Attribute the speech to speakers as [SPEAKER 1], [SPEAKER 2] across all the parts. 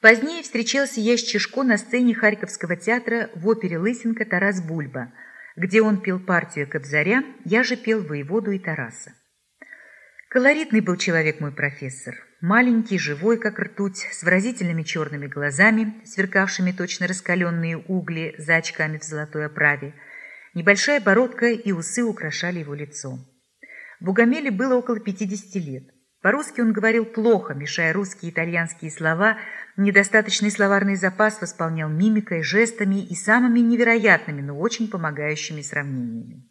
[SPEAKER 1] Позднее встречался я с Чешко на сцене Харьковского театра в опере «Лысенко» Тарас Бульба, где он пел партию Кобзаря, я же пел воеводу и Тараса. Колоритный был человек мой профессор. Маленький, живой, как ртуть, с выразительными черными глазами, сверкавшими точно раскаленные угли за очками в золотой оправе. Небольшая бородка и усы украшали его лицо. Бугамеле было около 50 лет. По-русски он говорил плохо, мешая русские и итальянские слова, недостаточный словарный запас восполнял мимикой, жестами и самыми невероятными, но очень помогающими сравнениями.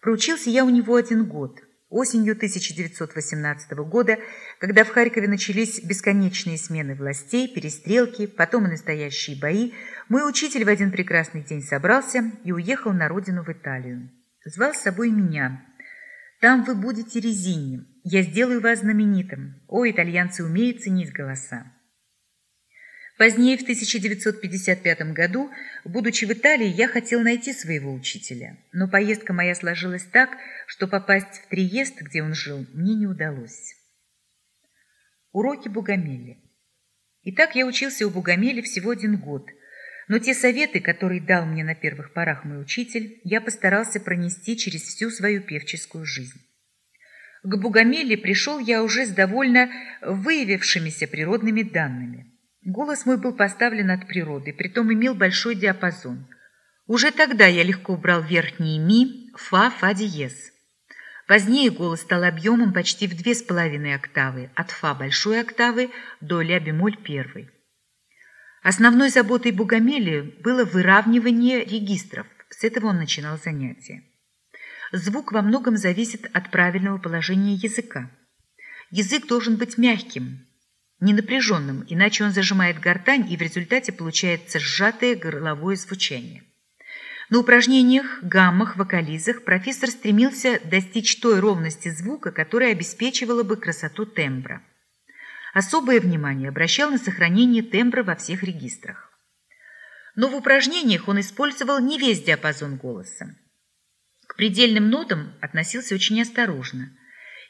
[SPEAKER 1] Проучился я у него один год – Осенью 1918 года, когда в Харькове начались бесконечные смены властей, перестрелки, потом и настоящие бои, мой учитель в один прекрасный день собрался и уехал на родину в Италию. Звал с собой меня. «Там вы будете резинем. Я сделаю вас знаменитым. О, итальянцы умеют ценить голоса». Позднее, в 1955 году, будучи в Италии, я хотел найти своего учителя, но поездка моя сложилась так, что попасть в Триест, где он жил, мне не удалось. Уроки Бугамели. Итак, я учился у Бугамели всего один год, но те советы, которые дал мне на первых порах мой учитель, я постарался пронести через всю свою певческую жизнь. К Бугамели пришел я уже с довольно выявившимися природными данными – Голос мой был поставлен от природы, притом имел большой диапазон. Уже тогда я легко брал верхние ми, фа, фа диез. Позднее голос стал объемом почти в две с половиной октавы, от фа большой октавы до ля бемоль первой. Основной заботой Бугамели было выравнивание регистров. С этого он начинал занятия. Звук во многом зависит от правильного положения языка. Язык должен быть мягким, не напряженным, иначе он зажимает гортань и в результате получается сжатое горловое звучание. На упражнениях, гаммах, вокализах профессор стремился достичь той ровности звука, которая обеспечивала бы красоту тембра. Особое внимание обращал на сохранение тембра во всех регистрах. Но в упражнениях он использовал не весь диапазон голоса. К предельным нотам относился очень осторожно –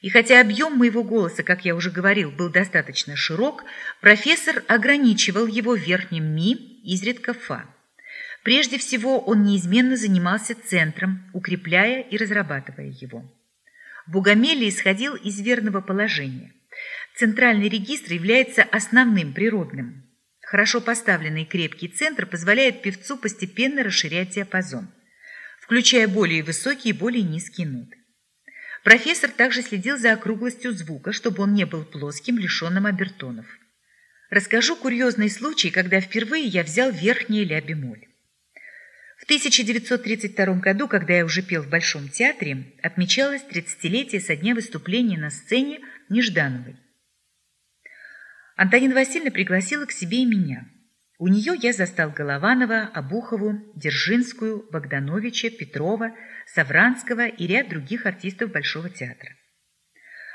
[SPEAKER 1] и хотя объем моего голоса, как я уже говорил, был достаточно широк, профессор ограничивал его верхним ми, изредка фа. Прежде всего, он неизменно занимался центром, укрепляя и разрабатывая его. Бугамели исходил из верного положения. Центральный регистр является основным природным. Хорошо поставленный крепкий центр позволяет певцу постепенно расширять диапазон, включая более высокие и более низкие ноты. Профессор также следил за округлостью звука, чтобы он не был плоским, лишенным обертонов. Расскажу курьезный случай, когда впервые я взял верхнее ля-бемоль. В 1932 году, когда я уже пел в Большом театре, отмечалось 30-летие со дня выступления на сцене Неждановой. Антонина Васильевна пригласила к себе и меня. У нее я застал Голованова, Обухову, Держинскую, Богдановича, Петрова, Савранского и ряд других артистов Большого театра.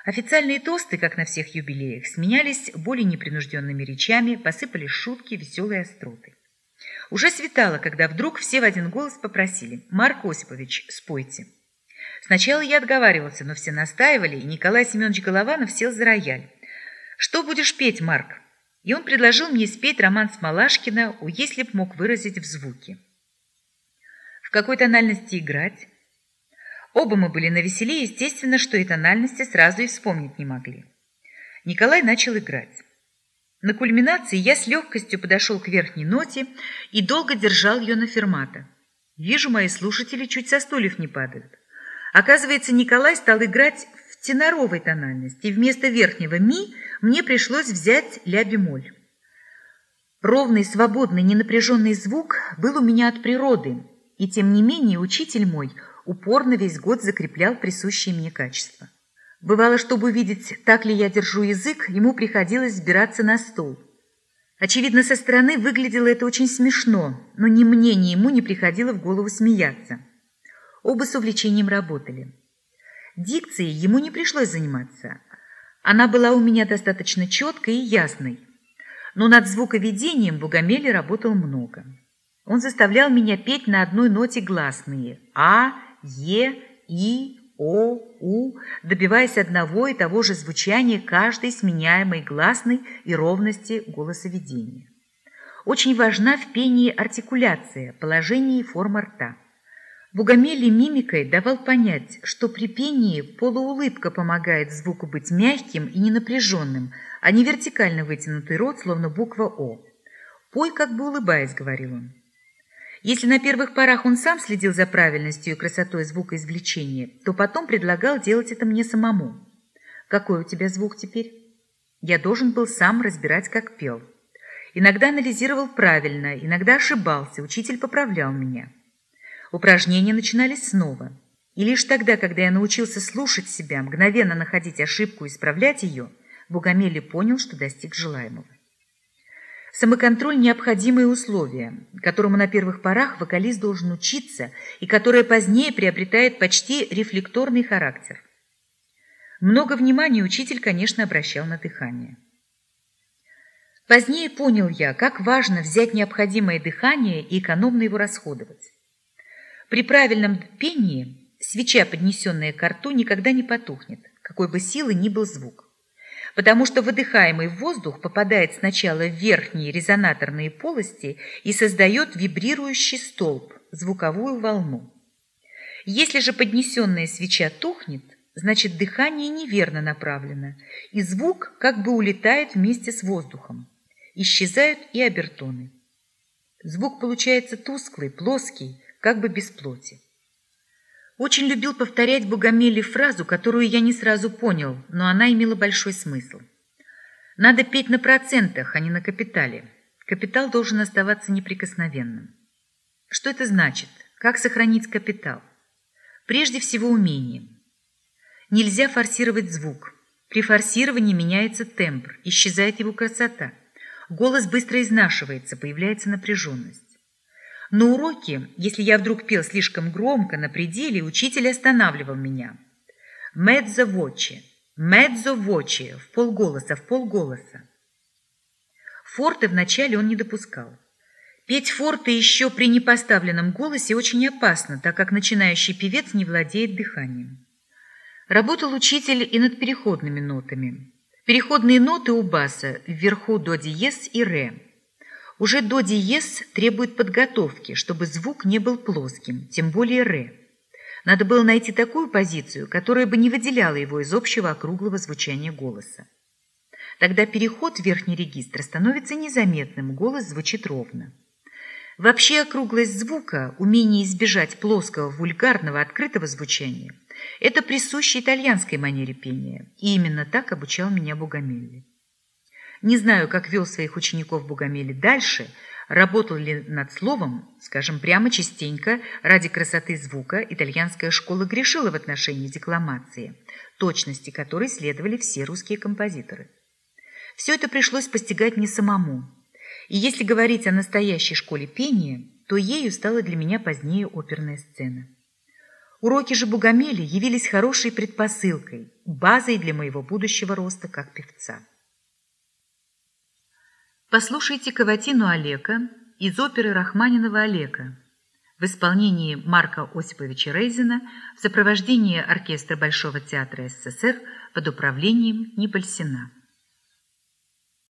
[SPEAKER 1] Официальные тосты, как на всех юбилеях, сменялись более непринужденными речами, посыпались шутки, веселые остроты. Уже светало, когда вдруг все в один голос попросили «Марк Осипович, спойте». Сначала я отговаривался, но все настаивали, и Николай Семенович Голованов сел за рояль. «Что будешь петь, Марк?» и он предложил мне спеть роман Смолашкина «У если б мог выразить в звуке». В какой тональности играть? Оба мы были на веселе, естественно, что и тональности сразу и вспомнить не могли. Николай начал играть. На кульминации я с легкостью подошел к верхней ноте и долго держал ее на фермата. Вижу, мои слушатели чуть со стульев не падают. Оказывается, Николай стал играть в теноровой тональности, вместо верхнего ми мне пришлось взять ля-бемоль. Ровный, свободный, ненапряженный звук был у меня от природы, и тем не менее учитель мой упорно весь год закреплял присущие мне качества. Бывало, чтобы увидеть, так ли я держу язык, ему приходилось сбираться на стол. Очевидно, со стороны выглядело это очень смешно, но ни мне, ни ему не приходило в голову смеяться. Оба с увлечением работали. Дикцией ему не пришлось заниматься. Она была у меня достаточно четкой и ясной. Но над звуковедением Бугамели работал много. Он заставлял меня петь на одной ноте гласные «а», «е», «и», О, У, добиваясь одного и того же звучания каждой сменяемой гласной и ровности голосоведения. Очень важна в пении артикуляция, положение и форма рта. Бугамели мимикой давал понять, что при пении полуулыбка помогает звуку быть мягким и ненапряженным, а не вертикально вытянутый рот, словно буква «О». «Пой, как бы улыбаясь», — говорил он. Если на первых порах он сам следил за правильностью и красотой звукоизвлечения, то потом предлагал делать это мне самому. «Какой у тебя звук теперь?» Я должен был сам разбирать, как пел. Иногда анализировал правильно, иногда ошибался, учитель поправлял меня. Упражнения начинались снова. И лишь тогда, когда я научился слушать себя, мгновенно находить ошибку и исправлять ее, Бугамели понял, что достиг желаемого. Самоконтроль – необходимое условие, которому на первых порах вокалист должен учиться и которое позднее приобретает почти рефлекторный характер. Много внимания учитель, конечно, обращал на дыхание. Позднее понял я, как важно взять необходимое дыхание и экономно его расходовать. При правильном пении свеча, поднесенная к рту, никогда не потухнет, какой бы силы ни был звук. Потому что выдыхаемый воздух попадает сначала в верхние резонаторные полости и создает вибрирующий столб, звуковую волну. Если же поднесенная свеча тухнет, значит дыхание неверно направлено, и звук как бы улетает вместе с воздухом исчезают и обертоны. Звук получается тусклый, плоский, как бы без плоти. Очень любил повторять Богомелли фразу, которую я не сразу понял, но она имела большой смысл. Надо петь на процентах, а не на капитале. Капитал должен оставаться неприкосновенным. Что это значит? Как сохранить капитал? Прежде всего умение. Нельзя форсировать звук. При форсировании меняется тембр, исчезает его красота – Голос быстро изнашивается, появляется напряженность. На уроке, если я вдруг пел слишком громко, на пределе, учитель останавливал меня. «Медзо вочи, медзо вочи», в полголоса, в полголоса. Форты вначале он не допускал. Петь форты еще при непоставленном голосе очень опасно, так как начинающий певец не владеет дыханием. Работал учитель и над переходными нотами. Переходные ноты у баса вверху до диез и ре. Уже до диез требует подготовки, чтобы звук не был плоским, тем более ре. Надо было найти такую позицию, которая бы не выделяла его из общего округлого звучания голоса. Тогда переход в верхний регистр становится незаметным, голос звучит ровно. Вообще округлость звука, умение избежать плоского, вульгарного, открытого звучания – это присуще итальянской манере пения, и именно так обучал меня Бугамелли. Не знаю, как вел своих учеников Бугамелли дальше, работал ли над словом, скажем прямо частенько, ради красоты звука итальянская школа грешила в отношении декламации, точности которой следовали все русские композиторы. Все это пришлось постигать не самому – и если говорить о настоящей школе пения, то ею стала для меня позднее оперная сцена. Уроки же Бугамели явились хорошей предпосылкой, базой для моего будущего роста как певца. Послушайте каватину Олега из оперы Рахманинова Олега в исполнении Марка Осиповича Рейзена в сопровождении оркестра Большого театра СССР под управлением Нипольсина.